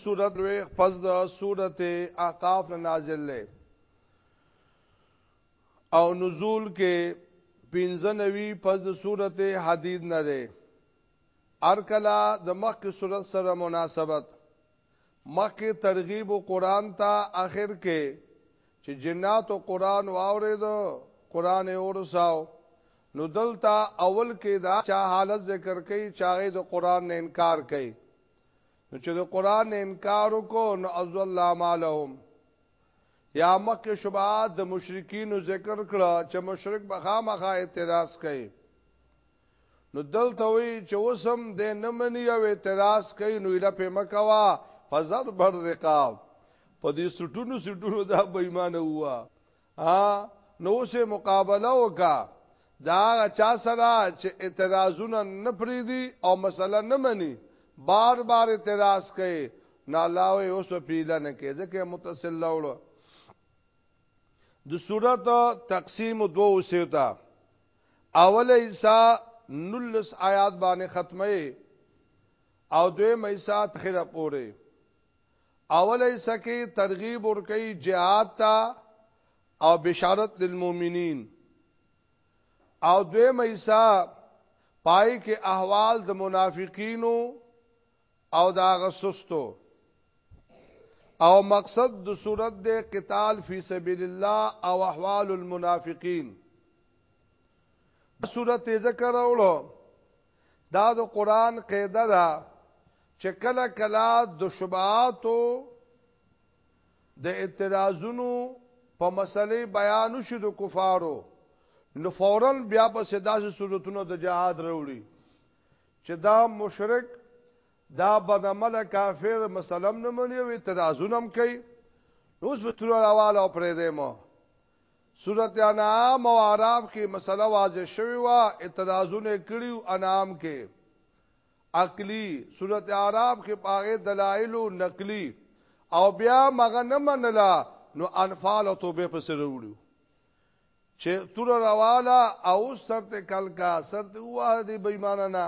سورت وی پس د سورت احقاف نازل لے او نزول کې پینزنوی پس د سورت حدید نه ده ارکلا د مخک سورت سره مناسبت مخک ترغیب و قرآن تا اخر کې چې جنات و قرآن واوره ده قرآن اورساو نو دلتا اول کې دا چا حالت ذکر کوي چاغې د قرآن نه انکار کوي نو چې د قران انکار وکړو نو ازل مالهم یا مکه شبهات د مشرکین ذکر کړه چې مشرک بخامخه اعتراض کوي نو دلته وی چې وسم د نمنې او اعتراض کوي نو اله په مکوا فزر بر رقاب په دې سټونو سټونو دا بېمانه هوا ها نو سه مقابله وکا دا چا سره چې اعتراضونه نه پریدي او مسله نه مني بار بار اعتراض کوي نه الله وي اوس پیله نه کوي ځکه متصل لوړو د صورت تقسیم دوه وسیتا اول ایسا نلس آیات باندې ختمه او دوی مېسا تخره پوره اول حصہ کې ترغیب ورکړي جهاد ته او بشارت للمؤمنین او دویم حصہ پای کې احوال د منافقینو او دا غسستو او مقصد د صورت د قتال فی سبیل الله او احوال المنافقین د صورت ذکر اولو دا د قران قاعده ده چې کله کله د شبهاتو د اعتراضونو په مسلې بیان شو د کفارو نو فورا بیا په سداسې صورتونو د جهاد وروړي چې دا مشرک دا بدعمل کافر مسلم نه مني او اعتراضونه هم کوي اوس به تر راواله او پرې دی مو سورت انعام او عراف کې مسله واضح شوی و اعتراضونه کړیو انعام کې عقلی سورت عراف کې پاغه دلایل او نقلی او بیا مغه نه منلا نو انفال او توبه په سره وړو چې تور رواله او سرته کلکا سرته وه دې بېمانه نه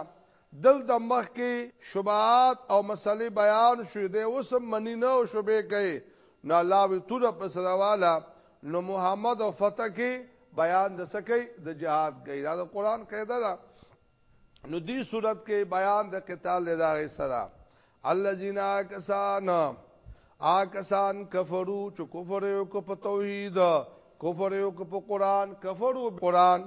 دلته مخکې شبهات او مسلې بیان شوې دی اوس هم منی نه او شبهې کوي نو الله وی توره پسې راواله نو محمد او فتح کې بیان د څه کوي د جهاد کوي دا د قران قاعده ده نو دی صورت کې بیان د قتال دی دا غي سره الذين کسان آکسان کفرو چې کفر یو کو په توحید کفر یو کو په قران کفرو قران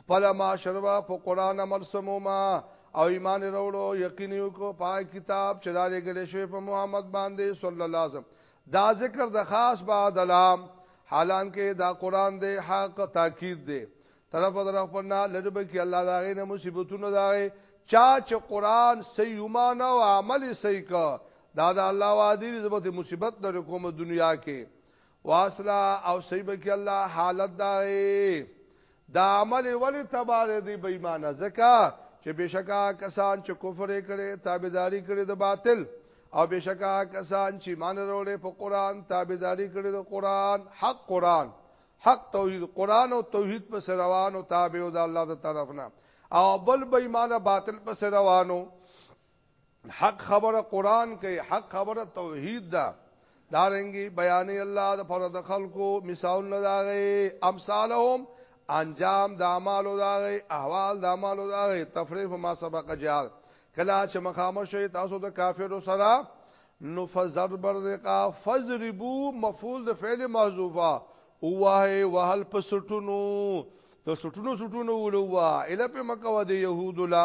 خپل معاشره په قران عمل سموما او ایمان وروړو یقین یو کو پای کتاب چې دا لګل شوی په محمد باندې صلی الله علیه وسلم دا ذکر د خاص بعد الام حالانکه دا قران دی حق تاکید دی طرف در خپل نه لږه کې الله دا غي نه مصیبتونه دا غي چا چې قران صحیح ایمان او عمل صحیح کا دا دا الله وادي زبته مصیبت نه کوم دنیا کې واصله او صحیح به کې الله حالت دا غي دا عمل یې ولې تباه دی؟ دی به ایمانه ځکه چې بېشکه هغه کسان چې کفر یې کړی، تابعداري کړې د باطل او بېشکه هغه کسان چې ایمان یې راوړی په قرآن، تابعداري کړې د قرآن، حق قرآن، حق توحید، قرآن او توحید پسې روان او تابع او د الله د طرف نه او بل بېمانه باطل پسې روان و. حق خبره قران کوي حق خبره توحید ده دارنګي بیان الله د پر د خلکو مثال نه داغي امثالهم انجام د اعمالو داغي احوال د اعمالو داغي تفریف ما سبق جهاد کلا چې مخامه شوی تاسو د کافرو سره نو فزر برقا فزربو مفعول د فعل محذوفه اوه وهل پسټونو د سټونو سټونو ولوا اله په مکه و د يهود لا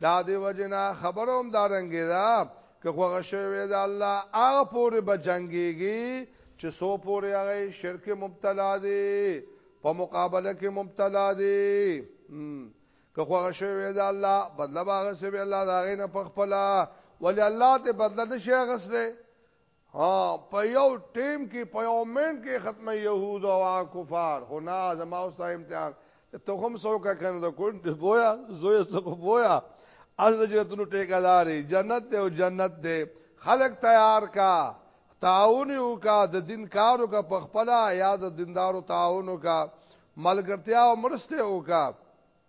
دا دی وجنا خبره هم دا رنګه ده که خوغه شوی دا الله هغه پورې به جنگيږي چې سو پورې هغه شرک مبتلا دي په مقابله کې مبتلا دي که خوغه شوی دا الله بدل باغ سوی الله دا غي نه پخپلا ولی الله ته بدل نشي غسله ها په یو ټیم کې په یو منټ کې ختمه يهود او کفار خو نه زما اوسه امتحان ته هم څوک کنه د کون د بویا زوی څوک بویا از د جنتونو ټیکاداري جنت دی او جنت دی خلق تیار کا تعاون یو کا د دین کارو کا پخپلا یا د دیندارو تعاون کا ملګرتیا او مرسته وکا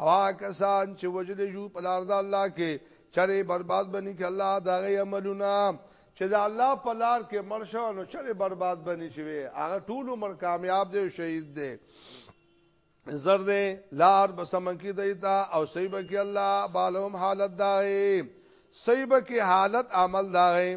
او هغه کسان چې وجل شو په لار د الله کې چرې برباد بني کې الله دا غي عملونه چې د الله په لار کې مرشه نو چرې برباد بني شي هغه ټول عمر کامیاب دی شهید دی زر دی لار بسمن کې دیتا او صیب کې الله بالهم حالت دای صیب کې حالت عمل دای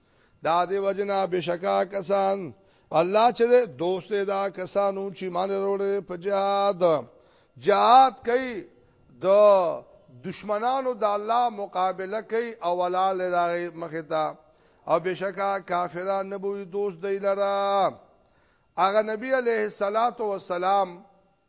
دا دی وجنا بشکا کسان الله چې دوست دا کسانو چې مان وروړي په جهاد جهاد کوي د دشمنانو د الله مقابله کوي او ولا لداغي مخه تا او بشکا کافران نبوي دوست دی لره اغه نبی عليه الصلاه والسلام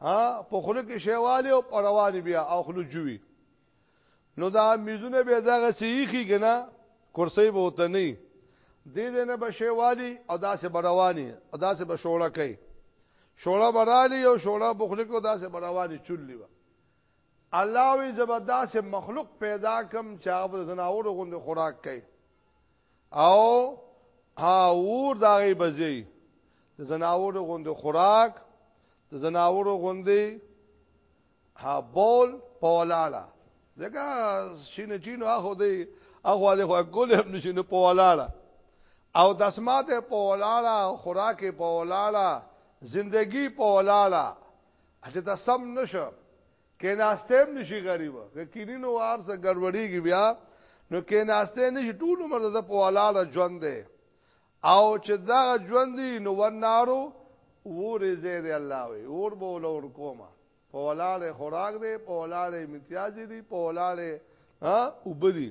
ها په خله کې شیواله او پروانه بیا او خلو جوي نو دا میزونه به دغه سیخی کنه کرسی به وته نه دې دې نه بشي والی او داسې برواني او داسې بشوړه کوي شوړه برالی او شوړه بخله کو داسې برواني چوللی و الله وی زبرداسې مخلوق پیدا کم چا په زناور غوند خوراک کوي او ها ور داغي بځي د زناورو غوند خوراک د زناورو غوندي ها بول په ولاړه ځکه شینه چینو اخو دی اخو دی خو کول هم نشینو په ولاړه او دسمات په ولاړه خوراک په ولاړه زندگی په ولاړه چې تاسو نشو کیناسته هم نشي غریب که کینی نو وار سره ګډوډیږي بیا نو کیناسته نشي ټول عمر د په ولاله ژوند دی او چې دا ژوند دی نو ونارو وورې زیر الله وي اور به ولور کوما په ولاله خوراک دی په ولاله امتیاز دی په ولاله ها وبدي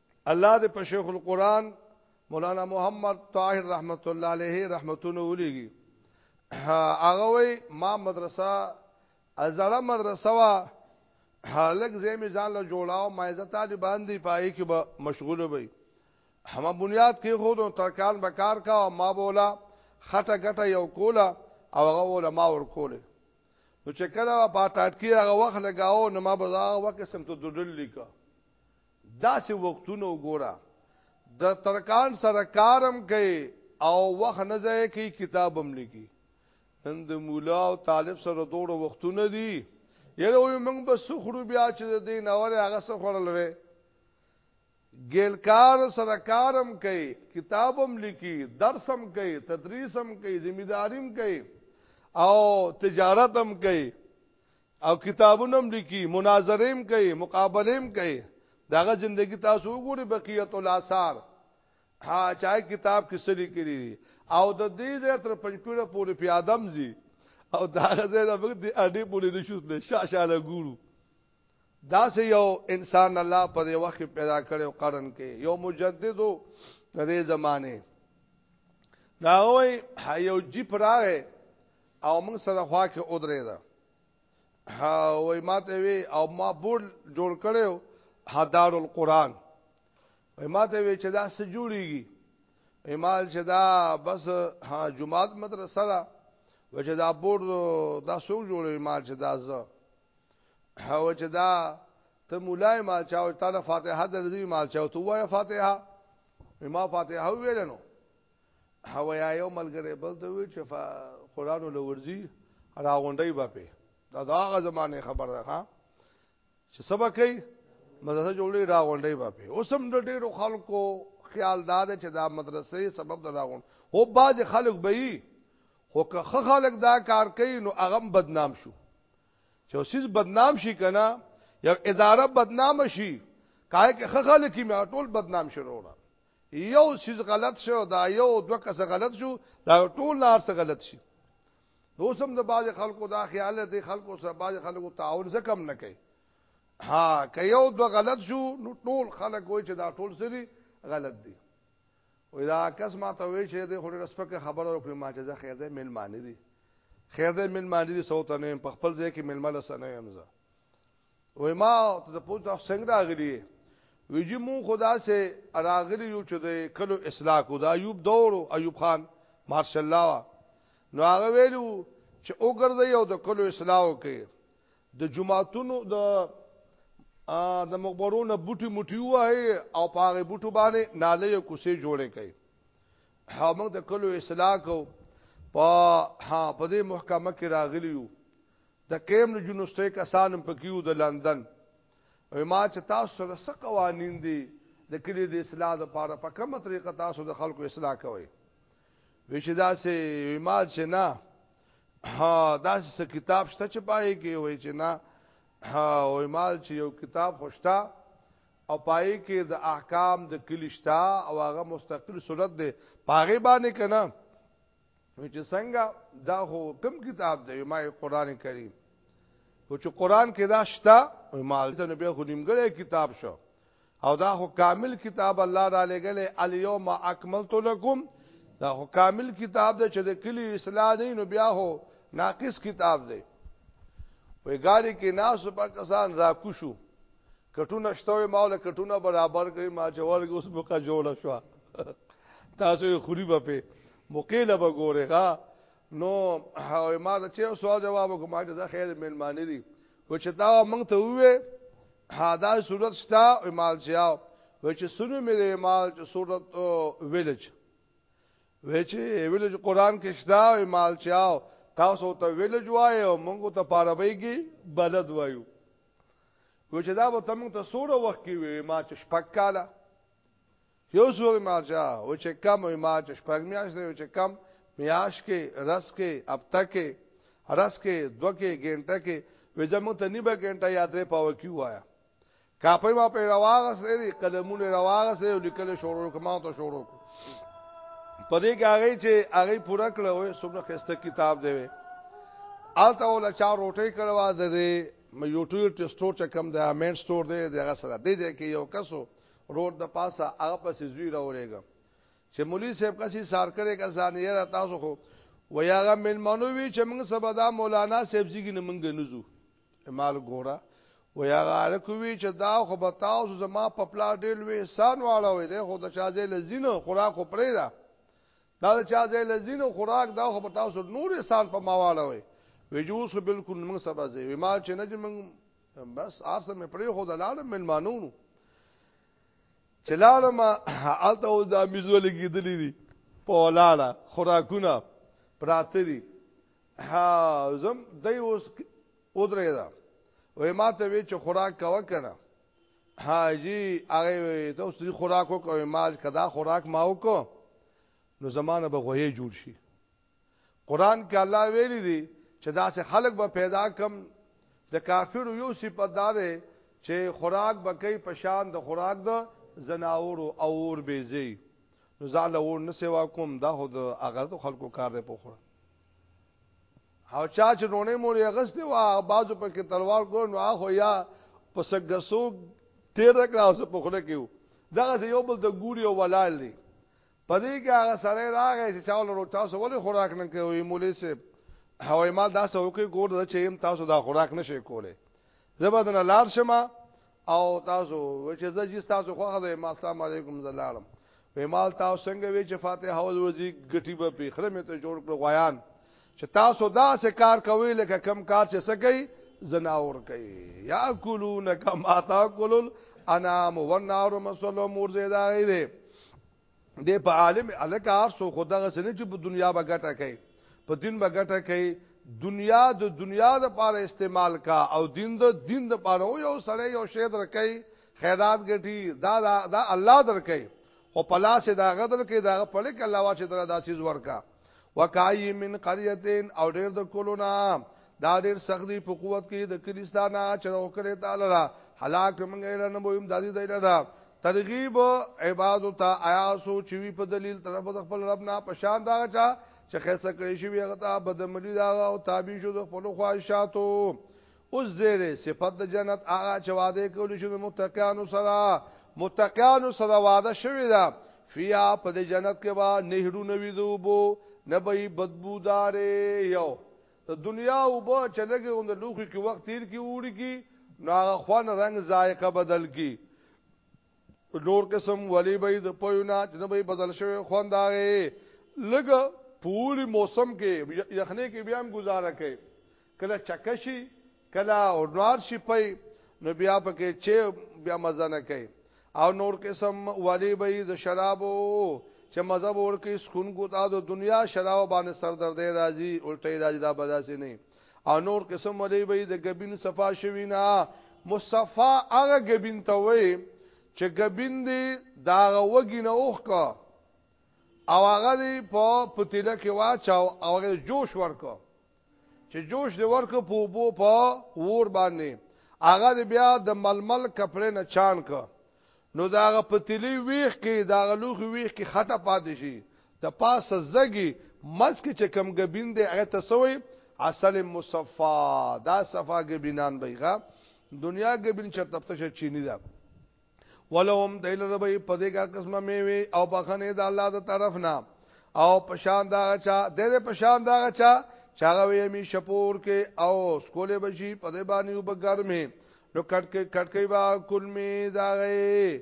الله دې په شیخ القرآن مولانا محمد طاهر رحمت الله علیه رحمتونه ولېږي هغه وای ما مدرسه ازړه مدرسه وا هلک زمي ځان له جوړاو ما عزت طالبان دی پای کې به مشغول وي هم بنیاد کې خود ترکان به کار کا او ما بولا خټه ګټه یو کولا او هغه ول ما ور کوله نو چې کله پاتات کې هغه وخت لگاو نو ما بازار وکه سم ته دډل لیکا داسې وختونه وګوره د ترکان سره کار هم کوي او وخت نه ځای کوي کتاب هم لیکي نن د مولا او طالب سره دوړو وختونه دي یره وي موږ به سخرو بیا چې د دین اوره هغه سخرل وي ګیلکار سره کارم کوي کتابم لیکي درسم کوي تدریسم کوي ذمہ داریم کوي او تجارتم کوي او کتابونه هم لیکي مناظره هم کوي مقابله هم کوي داغه زندگی تاسو وګورئ بقیت الاثار ها چا کتاب کې سری کړی او د دې ځای تر پنځپیره پورې په ادم زی او داغه ځای د موږ د اډې پورې نشوت له شاشه ګورو دا سه یو انسان الله په دې وخت پیدا کړي او قرن کې یو مجدد د دې زمانه دا وای یو جیپ راغی او موږ سره خوا کې ودرې ده وای ماته وی او ما بورډ جوړ کړو حدار القرآن وای ماته وی چې دا څه جوړیږي ایمال چې دا بس ها جمعات مدرسه را و چې دا بورډ دا څو جوړې ایمال چې دا زه هو چې دا ته مولای مال چاو تعالی فاتحه د دې مال چاو ته وای فاتحه ما فاتحه ویل نو هویا یو ملګری بل ته وی چې قرآن لورځي راغونډي به په دا داغه زمانه خبر ده ها چې سبا کوي مدرسه جوړې راغونډي به په اوس هم د ډیرو خلکو خیال دا ده چې دا مدرسې سبب د راغوند هو باز خلک به یي خو که خلک دا کار کوي نو هغه بدنام شو چې اوسیز بدنام شي کنه یو اداره بدنام شي کای کې خلک یې ټول بدنام شروع یو چیز غلط شو دا یو دوه کس غلط شو دا ټول لار څخه غلط شي نو سم د باز خلکو دا خیال دی خلکو سره باز خلکو تعاون زکم نه کوي ها که یو دوه غلط شو نو ټول خلک وای چې دا ټول سری غلط دي وای دا کس ما ته وای چې د خوري رسپکه خبره وکړي ما چې زه خیر دې مل معنی دي خیر دې مل معنی دي سوته نه په خپل ځای کې مل مل سره نه يم زه وای ما ته د پوز تاسو څنګه راغلی ویجی مون خدا سے راغلی یو چې د کلو اصلاح کو دا ایوب دور ایوب خان مارشال الله نو هغه ویلو چې وګرځي او د کلو اصلاح وکي د جمعاتونو د د مقبرونو بوټي موټي وای او پاغه بوټو باندې نالې کوسي جوړې کړي هغه د کلو اصلاح کو په ها په دې محکمه کې راغلیو د کیمبرج یونیورسټۍ کسان هم پکې وو د لندن او ما چې تاسو سره څه قوانین دي د کلی د اصلاح لپاره په کومه طریقه تاسو د خلکو اصلاح کوئ وی چې دا سه ما چې نه ها دا سه کتاب شته چې پای کې وای چې نه ها او مال چې یو کتاب خوشتا او پای کې د احکام د کلی شته او هغه مستقل صورت دی پاغه باندې کنه نو چې څنګه دا هو کم کتاب دی ما قران کریم او چې قران کې دا شته ما ته نبی خو نیمګړی کتاب شو او دا هو کامل کتاب الله را لګل الیوم اکملت لکم دا هو کامل کتاب دی چې د کلی اصلاح دی نو بیا هو ناقص کتاب دی وې ګاری کې ناس په کسان را کوشو کټونه شتوي ماول کټونه برابر کړی ما جوړ اوس بوکا جوړ شو تاسو خوري په موقع له به ګورې ښا نو ما ته چې سوال جواب وکړ ما ته دا خیر مېلمانه دي و چې دا مونږ ته وې حدا صورت شتا امال جاو و چې سونو مې د امال چې صورت ویلج و چې ویلج قران کې شتا امال جاو تاسو ته ویلج وای او مونږ ته پاروي کې بلد وایو و چې دا به تم ته سوره وخت کې وې ما چې شپک کاله یو زور مارجا او چې کم او مارج شپږ میاش دی او چې کم میاش کې رس کې اپتا کې رس کې دوه کې ګنټه کې وې زموږ ته نیبه ګنټه یاد لري پاو کې وایا کاپې ما په رواغه سره دي قلمونه رواغه سره لیکل شروع کوم ته شروع کو پدې کې هغه چې هغه پورا کړو سمره خسته کتاب دی آلته ول چا روټي کړوا د یوټیوب ټیسټور چې کم د امین سٹور دی دغه سره دی چې یو کسو رور د پاسه هغه پسې زوی راورېګم چې مولوی صاحب کسي سار کړي کا ځانیه را تاسو خو ویاغه من منوي چې موږ سبا دا مولانا صاحب زیګي نه موږ نه زو مال ګورا ویاغه الکوي چې دا خو به تاسو زما په پلا ډېل وې سان واړه وې ده خو د چازې لزینو خوراک خو پرې ده دا د چازې لزینو خوراک دا خو به تاسو نور سان په ماواړه وې وجوس بالکل موږ سبا زی ما چې نه موږ بس آرسه مې پرې خو د لاړم ملمانونو چې لاړم آلته اوس د امیزو لګېدلې دي په ولاړه خوراکونه پراته دي ها زم دای اوس ودرې دا وې ما ته وی چې خوراک کاوه کنه حاجی هغه ته اوس خوراک وکوي ما کدا خوراک ما وکړو نو زمانه به غوې جوړ شي قران کې الله ویلي دي چې دا سه خلق به پیدا کم د کافر یو صفت دار چې خوراک بکې پشان د خوراک د زناور او اور بیزي نو زال اور نه سوا کوم دا هو د اغاز خلکو کار دی په خوره او چا چې رونه مور غسته وا بازو په کې تلوار ګور نو اخو یا پسګسو تیر کړه اوس په خوله کې دغه یو بل د ګوري او ولال دی پدې کې هغه سړی راغی چې چاول ورو تاسو ولې خوراک نه کوي مولوی صاحب هوای مال دا سو کې ګور د چیم تاسو دا خوراک نشي کوله زبدن لار شمه او تاسو چې زه جس تاسو خو غوښه ما السلام علیکم زلالم وې مال تاسو څنګه وی چې فاتحه او ورځي ګټي به په خره مې ته جوړ کړو غیان چې تاسو دا څه کار کوي لکه کم کار چې څه کوي زناور کوي یا کولون کما تا کولل انا مونار مسلو مور زیدا دی دی په عالم الکار سو خدغه سن چې په دنیا بغټه کوي په دین بغټه کوي دنیا د دنیا د پاره استعمال کا او دین د دین د پاره یو سره یو شی درکې خیرات ګټي دا دا الله درکې خو په لاس یې د هغه درکړي، د هغه په لیک الله وایي چې دله دا څیز ورکړه. وکای من قریة او ډېر د کلو نه، دا ډېر سخت دي په قوت کې د کلي ستا نه، چې روغ کړې تا لره، هلاک کړو مونږ یې لره، نه به ویم دادی دی لره. ترغیب عبادو ته، ایا څوک چې وي په دلیل طرف د خپل رب نه، په شان د هغه چا چې خیسته کړی شوي هغه ته بدعملي د هغه او تابع شو د خپلو خواهشاتو. اوس زیره صفت د جنت هغه چې وعده کول شو متقینو سره متقینو سره وعده شوی دا فیا په د جنت کې با نهرونه وي دوبو نه به بدبودار یو د دنیا او به چلګي اون د لوخي کې وخت تیر کې وړي کې نو هغه خوان رنگ ذایقه بدل کی نور قسم ولی به د پوینا جنبه بدل شوی خونداغه لګ پوری موسم کې یخنه کې بیا هم گزاره کوي کله چکشي کله اورنار شي پي نو بیا پکې چې بیا مزه نه کوي او نور قسم ولی به د شرابو چې مزه ورکه سکون کو تا د دنیا شراب باندې سردردې راځي الټي راځي دا بداسي نه او نور قسم ولې به د غبین صفا شوی نه مصفا هغه غبین ته وای چې غبین دی دا وګینه اوخ کا او هغه دی په پتیله کې واچاو او هغه جوش ورکو چې جوش دی ورکو په بو په ور باندې هغه بیا د ململ کپڑے نه چان کو نو دا هغه پتیلی ویخ کې دا غلوخ ویخ کې خټه پاتې شي د پاسه زږی منځ کې چې کوم ګبین دی هغه ته څه وایي عسل مصفا دا صفا ګبینان به ښه دنیا ګبین چرته پته شي چینی ده ولهم دیل ربی په دې کار قسمه میوي او بخنه د الله د طرف نه او پشان دا چا د دې پشان دا چا چاغه وی می شپور کې او سکولې بشي په دې باندې وبګرمه نو کټکې کټکې با کلمې دا غي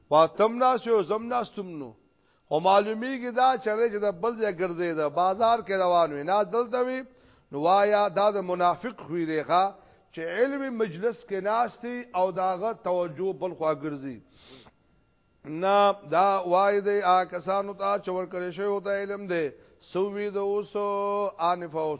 په تم ناس یو زم ناس تم نو خو معلومیږي دا چرې چې د بل ځای ګرځي دا بازار کې روان وي نه دلته وي نو وایا دا د منافق خوې دی ښا چې علمي مجلس کې ناشتي او داغه توجه بل خوا ګرځي نه دا وای دی آ کسانو ته چور کړی شوی او دا علم دی سووی د اوس انفوس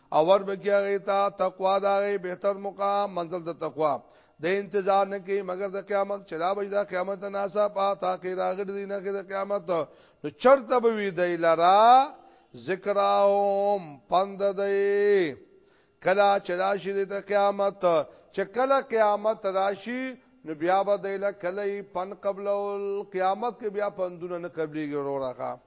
او ور بکیا غیتا تقوا دا غی بهتر مقام منزل د تقوا د انتظار نه کوي مګر د قیامت چې دا به د قیامت ناسا پاتا کې راغلی دی نه کې د قیامت نو چرته به وی دی لرا ذکراهم پند دی کلا چې راشي د قیامت چې کله قیامت راشي نو بیا به دی له کله پن قبل القیامت کې بیا پندونه نه قبليږي وروره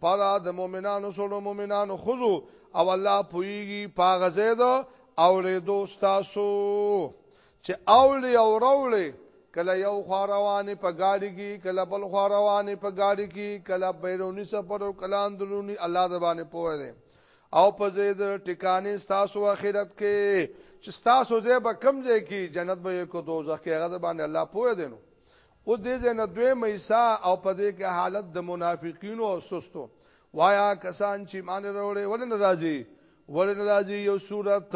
پاره د مؤمنانو سره مؤمنانو خذو او الله پويږي پاغه زید او له دوستاسو چې اولی او رولی کله یو خوا روانې په گاډي کې کله بل خوا روانې په گاډي کې کله بیرونی سفر او کله اندرونی الله د باندې پوهه ده او په زید ټکانې تاسو اخرت کې چې تاسو زه به کم ځای کې جنت به کو دوزخ کې هغه د باندې الله پوهه ده نو اوس دې ځای نه دویمه حصه او په دې کې حالت د منافقینو او سستو وایا کسان چې مان وروړي ولې ناراضي ولې ناراضي یو صورت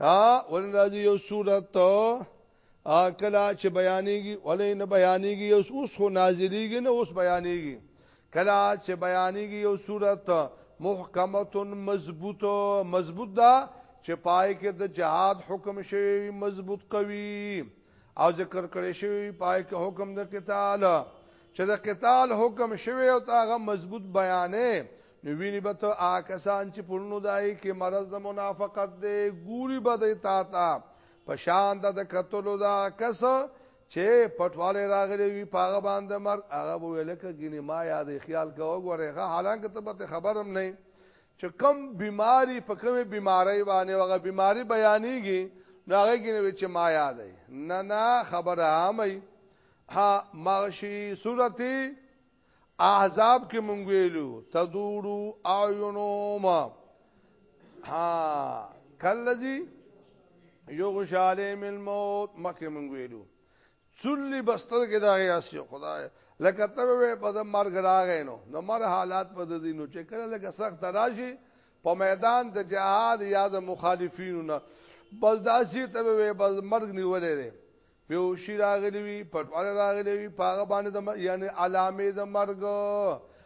ها ولې ناراضي یو صورت کلا چې بیانېږي ولې نه بیانېږي یو اوس خو نازلېږي نه اوس بیانېږي کلا چې بیانېږي یو صورت محکمتون مضبوط مضبوط دا چې پای کې د جهاد حکم شوی مضبوط قوي او ذکر کړی شوی پای کې حکم د قتال چې د قتال حکم شوی او تاغه مضبوط بیانې نو ویني به ته آکسان چې پرونو دای کې مرض د منافقت دی ګوري به د تا تا پشان د قتلو دا کس چې پټواله راغلی وي پاغه باندې مرګ هغه ویل کې ګینه ما یاد خیال کوو غره حالانکه ته به خبرم نه چې کوم بیماری په کومې بیماری باندې وغه بیماری بیانېږي نو هغه کې نو چې ما یاد دی نه نه خبره عامي ها مغشي سورتي احزاب کې مونږ ویلو تدورو اعینوم ها کلذي یغشاله من الموت مکه مونږ ویلو څلی بستر کې دا یاسي خدای لکه ته به په د مرګ راغې نو نو مر حالات په د دینو چې کړه لکه سخت راشي په میدان د جهاد یا د مخالفینو نه بس داسي ته به بس مرګ نیولې ده پیوشی راغلی وی پټواله راغلی وی پاغه باندې د یعنی علامه د مرګ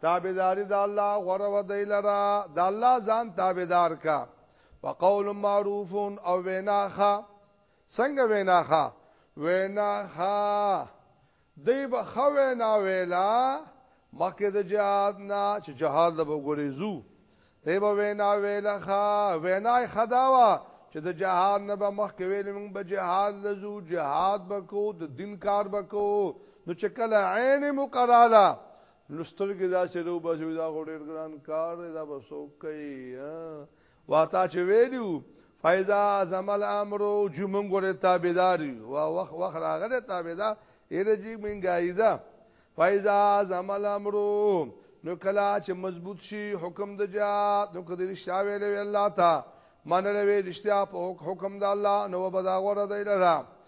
تابعداري د الله غوره و دی لره د الله ځان تابعدار کا وقول معروف او ویناخه څنګه ویناخه ویناخه دی به خو وینا ویلا مکه د جهاد نه چې جهاد له وګوري زو دی به وینا ویلا خا وینا خداوا چې د جهاد نه به مخ کې ویل موږ به جهاد لزو جهاد وکړو د دین کار وکړو نو چې کله عین مقراله نو سترګې داسې لو بس وي دا خو ډېر ګران کار دی دا به څوک کوي واتا چې ویلو فایزا زمل امرو چې مونږ ورته تابعداري وا وخت وخت راغله تابعدار اله جی منګایدا فایزا زمل امرو نو کلا چې مضبوط شي حکم د جا نو کدی رښتیا ویلې الله تا منلې رښتیا په حکم د الله نو بدا غره دی لره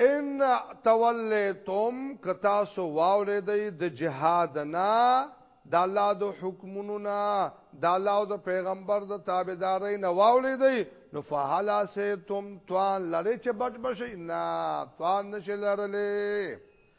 ان تولیتم که تاسو واوریدئ د جهاد نه، د الله د حکمونو نه، د الله او د پیغمبر د تابعدارۍ نه واوریدئ، نو فهل عسیتم توان لرئ چې بچ به شئ؟ نه، توان نشئ لرلی.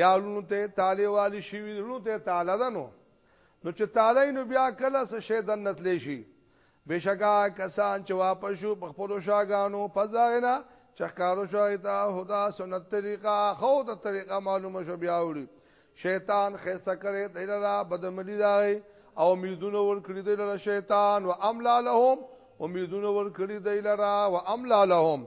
یا لونو ته تاله والی شي لونو ته تاله ده نو نو چې تاله نو بیا کله څه شي دنت لشي بشکا کسان چې واپس شو په خپل شاګانو پزاغنا چخکارو شو ایتا هدا سنت طریقه خو ته طریقه معلومه شو بیا وړي شیطان خسته کړي دلرا بدمنی دای او امیدونه ور کړی دلرا شیطان و املا لهم امیدونه ور کړی دلرا و املا لهم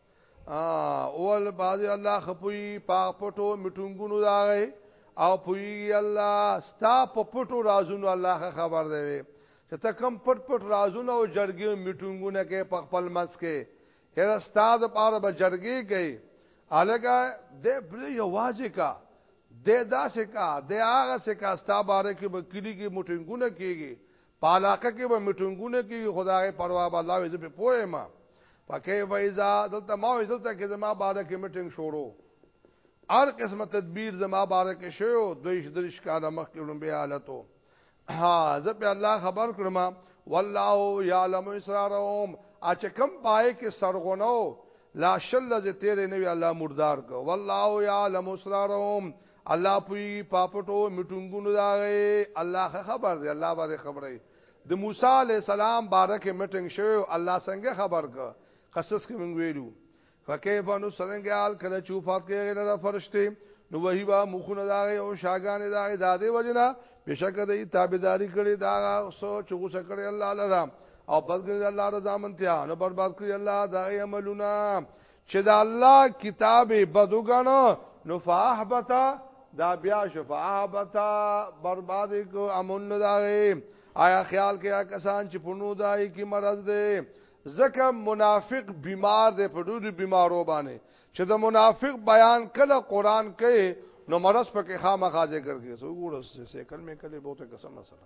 اول باز الله خپوي پاک پټو مټونګونو داغه او پوي الله ستا په پټو رازونو الله خبر دی چې ته کم پټ پټ رازونه او جرګي میټونګونه کې په خپل مس کې هر استاد پاره به جرګي کې الګا د بری आवाज کا د داسې کا د هغه سه کا ستا باره کې وکړي کې میټونګونه کېږي په علاقه کې به میټنګونه کیږي خدای پروا به الله وې په پوهه ما پکې وایزا دلته ما وې دلته کې زما باره کې میټنګ شروع هر قسمه تدبیر زما باره کې شوی دوی درش کاله مخکې لومبه حالتو ها زه په الله خبر کړم والله یعلم اسرارهم اچ کم پای کې سرغونو لا شل ز تیرې نوی الله مردار کو والله یعلم اسرارهم الله پویږي پاپټو میټونګونو دا غي الله خبر دی الله باندې خبره د موسی علی السلام بارکه میټنګ شو الله څنګه خبر ک قصص کې موږ ویلو فکیف نو څنګه حال کله چې وفات کېږي نه فرشته نو وਹੀ با مخونه دا غي او شاګان دا غي دادې وجنه بشک دې تابعداري کړي دا سوچ غوسه کړي الله لرام او بس ګرځي الله رضا منتیا نو برباد کړی الله دا عملونه چې د الله کتاب بد وګڼو نو فاحبتا دا بیا شفاعتا برباد کو امن نه داغي آیا خیال کیا کسان چې پونو دای کی مرض دی زکه منافق بیمار دی په ډېر بیمارو باندې چې د منافق بیان کله قران کوي نو مرض پکې خامخا ذکر کوي سو ګورس سیکل مې کله بہت قسم سره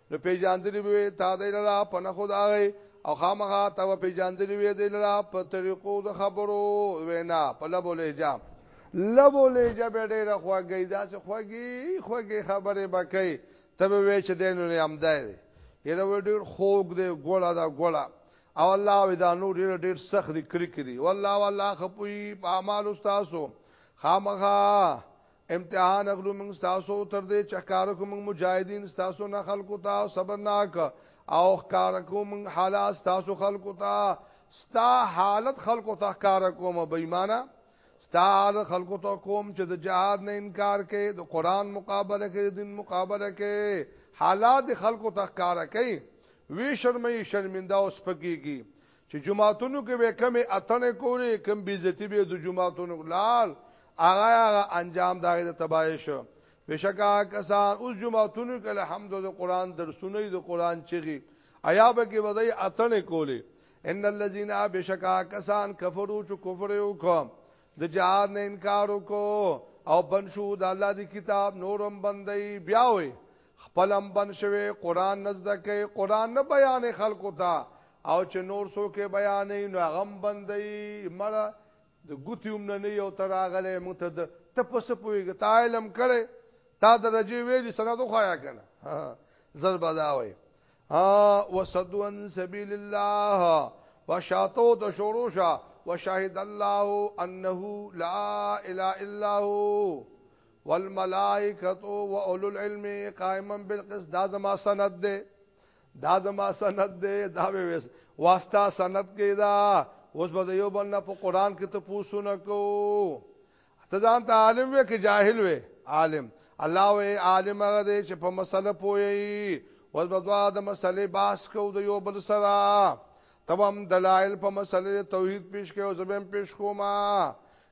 نو پیجاندلی وی تا دی لرا په نخو دا غي او خامغه تا و پیجاندلی وی دی لرا په طریقو د خبرو وینا په لبو لهجه لبو لهجه به ډیره خوږی دا سه خوږی خوږی خبره بکې تبه وی چې دینو نه امدای دی یره وی ډیر خوګ دی ګولا دا ګولا او الله وی دا نور ډیر ډیر سخت کری کری والله والله خپوی په اعمال استادو خامغه امتحان اغلو موږ تاسو تر دې چکار کوم مجاهدین تاسو نه خلکو ته صبرناک او کار کوم حالات تاسو خلکو ته ستا حالت خلکو ته کار کوم بې ایمانه ستا حالت خلکو ته کوم چې د جهاد نه انکار کوي د قران مقابله کوي دین مقابله کوي حالات خلکو ته کار کوي وی شرمې شرمنده اوس پکېږي چې جماعتونو کې به کمې اتنې کولې کم بیزتی به د جماعتونو لال هغه هغه انجام دغه د تباہی شو بشکا کسان اوس جماعتونو کې الحمد د قران درسونه د قران چغي ایا به کې ودی اتنې کولې ان الذين بشکا کسان کفرو چې کفر یو کوم د جهاد نه انکار وکړو او بنشو د الله دی کتاب نورم بندي بیا وي خپل هم بند شوی قران نه زده کوي قران نه بیانې خلکو ته او چې نور څوک یې بیانې نو هغه هم بندوي مړه د ګوتې هم نه نه یو ته راغلی موږ ته د ته په څه پوهېږې تا علم کړی تا درجې ویلي سند وښایه که نه زر به دا وایي وصدو عن سبیل الله وشاتو د شروع شه وشهد الله انه لا اله الا هو والملائکه و اولو العلم قائما بالقسط دا زما سند ده دا زما سند ده دا به واسطه سند کې دا اوس به یو بل نه په قران کې ته پوښتنه کو ته ځان ته عالم وې کې جاهل وې عالم الله وې عالم هغه دې چې په مسله پوي اوس به دوا د مسلې باس کو د یو بل سره تمام دلایل په مسلې توحید پیش کې او زبم پیش کوما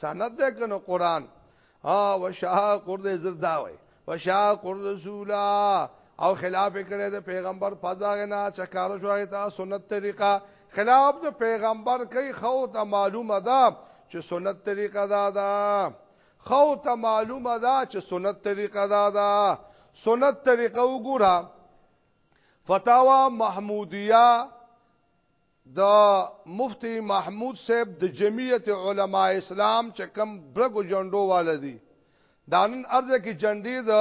سند ده کنه قران ها وشاه قرد زردا وای وشاه قرد رسولا او خلاف کړي د پیغمبر پزاغه نه چکار شو ایت سنت طریقه خلاف د پیغمبر کوي خو ته معلومه ده چې سنت طریقه دا ده خو ته معلومه ده چې سنت طریقه دا ده سنت طریقه وګوره فتاوا محمودیه د مفتی محمود صاحب د جمعیت علماء اسلام چې کم برګو جنډو والدي دا نن ارزه کې جنډې د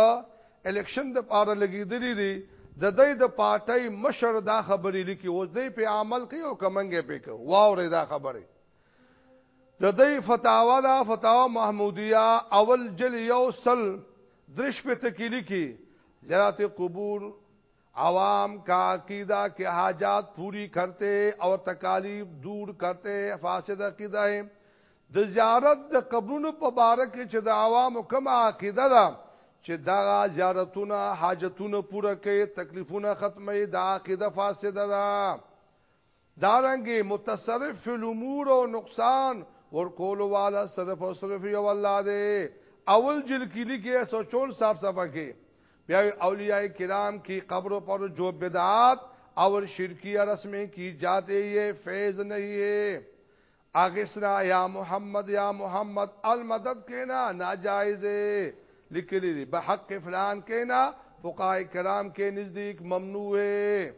الیکشن د پاره لګیدلې دي د دې د پارټۍ مشر دا خبرې لیکي اوس دې په عمل کې او کمنګې پې کو واورې دا خبرې د دې فتاوا دا فتاوا محمودیه اول جل یو سل درش په تکیلی کې زیارت قبور عوام کا عقیدہ کے حاجات پوری کرتے اور تکالیف دور کرتے فاسد عقیدہ ہے د زیارت د قبرونو په باره کې چې د عوامو کومه عقیده ده چې دغه زیارتونه حاجتونه پوره کوي تکلیفونه ختموي دا عقیده فاسده ده دارنګه متصرف فی الامور او نقصان ورکولو والا صرف او صرف یو الله دی اول جل کی لیکي 164 صفحه کې بیا اولیاء کرام کی قبر پر جو بدعات اور شرکیہ رسمیں کی جاتے یہ فیض نہیں ہے اغسنا یا محمد یا محمد المدد کینا ناجائز ہے لکلی دی بحق فلان کینا فقائے کرام کے نزدیک ممنوع ہے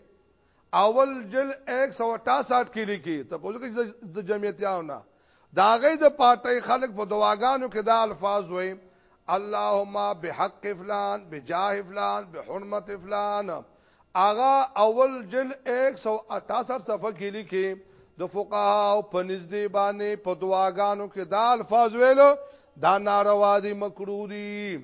اول جل 168 کې لیکي ته په لکه د جمعیتیانو نه دا غي د پارټي خلک په دواګانو کې دا الفاظ وای اللهم بحق فلان بجاه فلان بحرمت فلان اغا اول جل 168 صفحه کې لیکي د فقها او په نږدې باندې په دواګانو کې دا الفاظ ویلو دا ناروا دي مکروه دي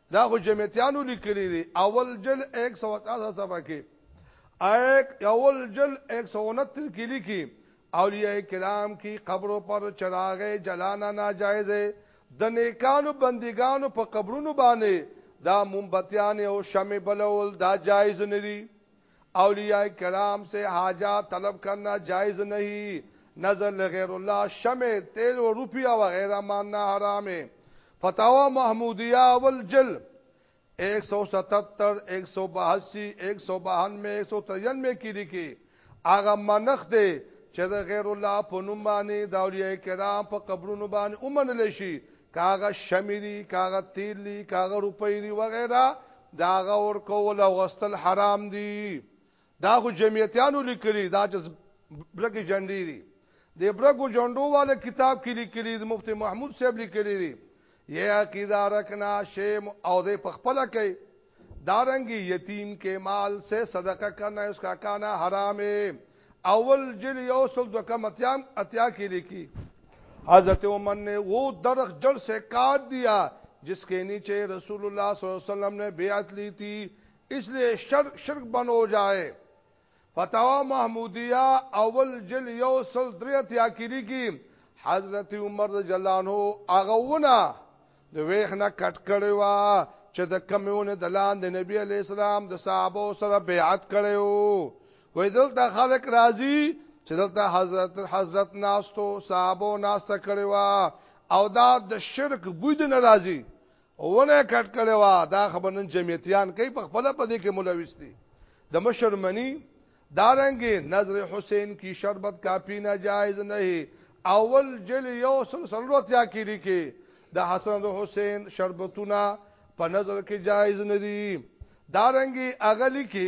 دا خو جمعیتیانو لیکلی دی اول جل 163 صفحه کې ایک اول جل 169 کې لیکي اولیاء کرام کی قبرو پر چراغ جلانا ناجائز ہے د نیکانو بندگانو په قبرونو باندې دا مومبتیان او شمع بلول دا جایز نه دي اولیاء کرام سے حاجات طلب کرنا جائز نہیں نظر لغیر اللہ شمع تیل و روپیہ وغیرہ ماننا حرام ہے فتاوہ محمودیہ اول جل ایک سو ستتر ایک سو بہسی ایک سو بہنوے ایک سو ترین میں کی لکھی آغا منخ دے چې د غیر الله په نوم باندې د اولیاء کرام په قبرونو باندې اومنل شي کاغه شمی دی کاغه تیل دی کاغه روپی دی وغیرہ دا هغه ور کول او غستل حرام دي دا خو جمعیتانو لیکلي دا چې برګي جنډي دي د برګو جنډو والا کتاب کې لیکلي د مفتی محمود صاحب لیکلي دي یا عقیده رکنا شیم او د پخپل کوي دارنګي یتیم کې مال سه صدقه کرنا اس کا کانا حرام اول جل یو سل دو کم اتیام اتیا کې لیکي حضرت عمر نے وہ درخ جڑ سے کاٹ دیا جس کے نیچے رسول اللہ صلی اللہ علیہ وسلم نے بیعت لی تھی اس لیے شرک شرک بن ہو جائے فتاوا محمودیه اول جل یو سل درې اتیا کې لیکي حضرت عمر رضی الله عنه هغه ونه د ویخ نه کټ کړی و چې د کمیونه د لاندې نبی علی السلام د صحابه سره بیعت کړو وې دلته خلک راضي چې دلته حضرت حضرت ناستو صحابه ناسته کړو او دا د شرک بود ناراضي ونه کټ کړي وا دا خبرن جمعیتیان کوي په خپل په دې کې ملوث دي د مشر منی دارنګ نظر حسین کی شربت کافی ناجائز نه اول جل یو سل سلوتیا کې لیکي د حسن او حسین شربتونه په نظر کې جائز نه دي دارنګ اغلی کې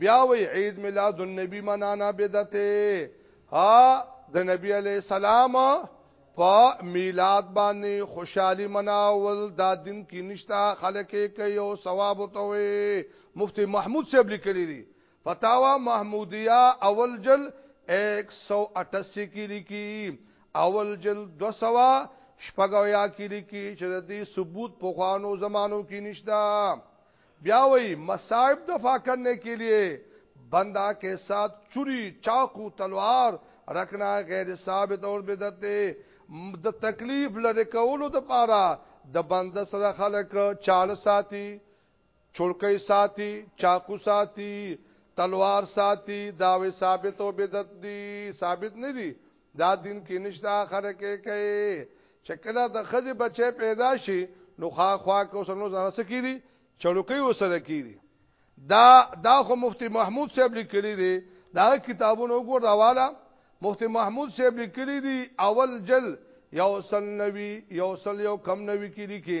بیا وی عید میلاد النبی منانا بدته ها د نبی علی السلام په میلاد باندې خوشحالي مناول دا دین کې نشتا خلک کوي او ثواب وتوي مفتی محمود صاحب لیکلی دی فتاوا محمودیه اول جل 188 کې لیکي اول جل 200 شپږویا کې لیکي چې د ثبوت په خوانو زمانو کې نشتا بیا وی مصائب دفاع کرنے کے لیے بندہ کے ساتھ چوری چاقو تلوار رکھنا غیر ثابت اور بدعت دے د تکلیف لری کولو د پاره د بنده سره خلک چال ساتي چړکې ساتي چاقو ساتي تلوار ساتي داوي ثابت او بدعت دي ثابت نه دي دا دین کې نشتا خلک کوي چې کله د خځې بچي پیدا شي نو خوا خوا کو سنو ځان سکیری چړوکي وسره کیری دا دا خو مفتی محمود صاحب لیکلی دی دا کتابونو ګور راواله مفتی محمود صاحب لیکلی دی اول جل یو سل نوی یو سل یو کم نوی کې لیکي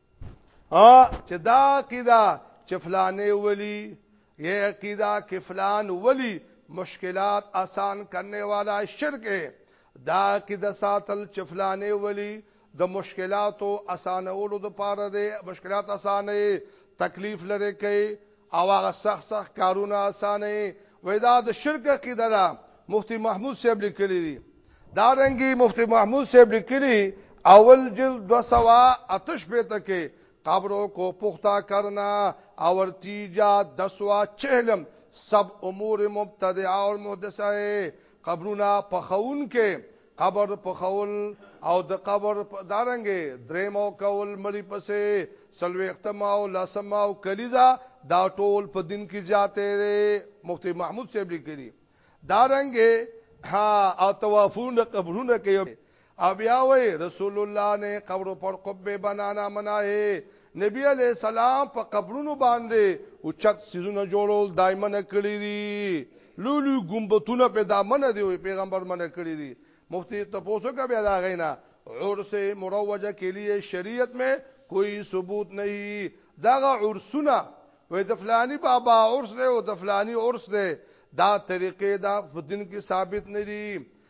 ا چې دا قیدا چې فلانه ولی یہ عقیدہ کہ فلان ولی مشکلات آسان کرنے والا شرک ہے دا عقیدہ ساتل چې فلانه ولی د مشکلاتو اسانولو د پاره دی مشکلات اسانه تکلیف لري کوي او هغه سخت سخت کارونه اسانه وای دا د شرک عقیده ده مفتی محمود صاحب لیکلی دی دا رنګي مفتی محمود صاحب لیکلی اول جلد 208 په تکه قبرو کو پختا کرنا اور تیجا دسوا چهلم سب امور مبتدعه اور محدثه قبرونه پخون کې قبر پخول او د قبر دارنګې درېمو کول مړی پسې سلوختم او لسم او کلیزا دا ټول په دین کې زیاتې مفتی محمود صاحب لیکلي دارنګې ها او توافون د قبرونه کې او بیا وای رسول الله نه قبر پر قبه بنانا منا ہے نبی علی السلام په قبرونو باندې او چت سيزونه جوړول دایمه نه کړی دي لولو ګمبتونه په دامنه دی پیغمبر منه کړی دي مفتی تپوسو کا بیا دا غینا عرس مروجه کے لیے شریعت میں کوئی ثبوت نہیں داغه عرسونه وې د فلانی بابا عرس دی او د فلانی عرس دی دا طریقې دا فدین کې ثابت نه دي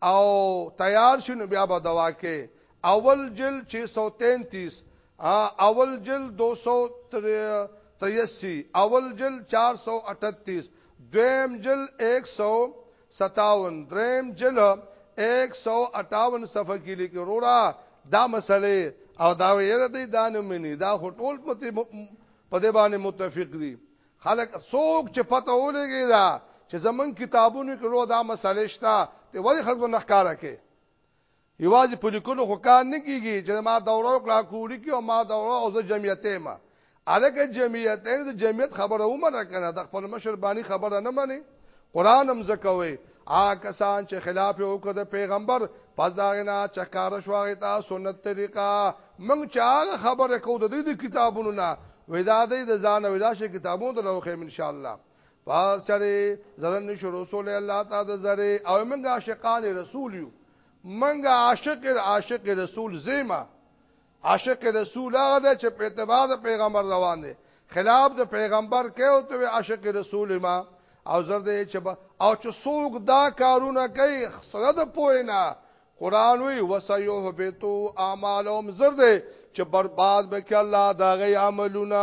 او تیار شي نو بیا به دوا کې اول جل 633 اول جل 283 اول جل 438 دویم جل 157 دریم جل 158 صفحه کې لیکي رورا دا مسله او دا ویره دی دا نه مني دا هټول په په دې باندې متفق دي خلک څوک چې پته ولګي دا چې زمون کتابونو کې رو دا مسلې شته ته ولی خلکو نه ښکارا کې یوازې په لیکلو خو کار نه کیږي چې ما دوره کړه کوړی کې او ما دوره او زه جمعیتې ما الکه جمعیت د جمعیت خبره ومنه کنه د خپل مشر باندې خبره نه مني قران هم زکوي آ کسان چې خلاف وکړ د پیغمبر پس دا غنا چکار شو هغه ته سنت طریقه موږ چار خبره کو د دې کتابونو نه ودا دې د ځان ودا شي کتابونو ته راوخه ان شاء الله پس چرې زرن نشو رسول الله تعالی زره او موږ عاشقان رسول یو موږ عاشق عاشق رسول زیمه عاشق رسول هغه دی چې په اتباع د پیغمبر روان دی خلاف د پیغمبر کې او ته عاشق رسول ما او زر دی چې او چې څوک دا کارونه کوي سره د پوینا قران وی وسيوه بتو اعمالهم زر دی چې برباد به کې الله دا غي عملونه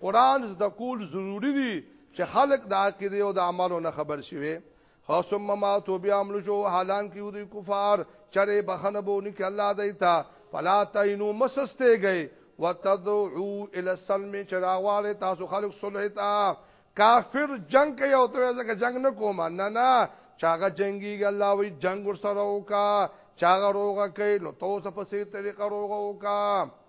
قران زده کول ضروری دي چې خلق د عقیده او د عملو نه خبر شي خو ثم ما تو بیا عمل شو حالان کې دوی کفار چرې بخنه بونی کې الله دیتا فلا تینو مسسته گئی وتدعو الى السلم چراغواله تاسو خلق صلح تا کافر جنگ کوي او ته ځکه جنگ نه کوم نه نه چاغه جنگي الله وی جنگ ور سره وکا چاغه روغه کوي نو تاسو په سي طریقه روغه وکا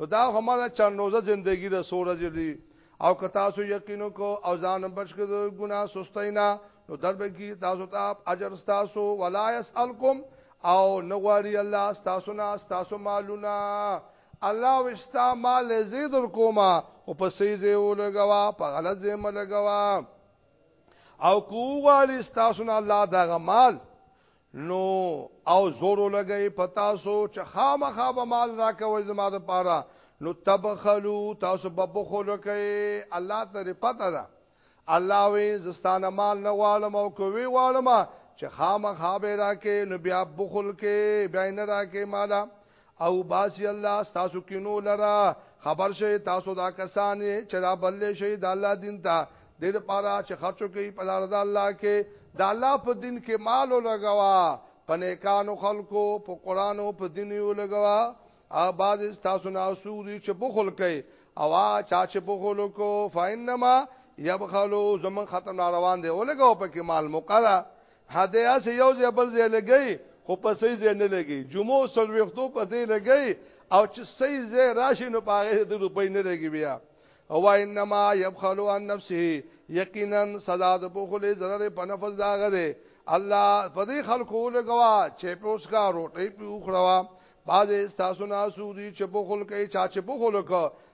نو دا هم دا چنوزه زندگی د سوره جری او که تاسو یقینو کو او ځان بچ کړو ګنا سستینا نو دربګی تاسو ته اجر تاسو ولا یسالکم او نغواری الله تاسو نه تاسو مالونه الله وستا مال زید کوما او په سې زه ولګوا په غلط زه ملګوا او کو غواړي تاسو نه الله دا غمال نو او زور لګی پتا سو چې خامخا به مال راکوي زما د پاره نو تبخلو تاسو به بخل کوي الله ته پتا ده الله وی زستانه مال نه غواړم او کوي غواړم چې خامخا به راکې نو بیا بخل کې بیا نه راکې مالا او باسی الله تاسو کینو لرا خبر شئ تاسو دا کسان چې را بل شئ د الله دین ته د دې لپاره چې خرچو کوي په لار د الله کې د الله په دین کې مال لګوا په نیکانو خلکو په قران او په دین یو لګوا آباد تاسو نه سوري چې بخل کوي او چا چې بخل کو فینما یبخلوا زمون ختم روان دی ولګو په کې مال مقرره هدی اسې یو ځای بل ځای لګي خو په صحیح ځای نه لګي جمعو سلوختو په دې لګي او چې صحیح ځای راشي نو په هغه د روپۍ نه لګي بیا او انما يبخلوا عن نفسه یقینا سزا د بخلې ضرر په نفس دا غره الله په دې خلکو لګوا چې په اوس کا روټي په خوړوا باز تاسو نه سودي چې بخل کوي چا چې بخل کوي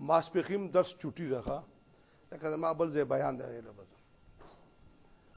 ماسپخیم درس چټی راخه لکه ما بل ځای بیان دی لبز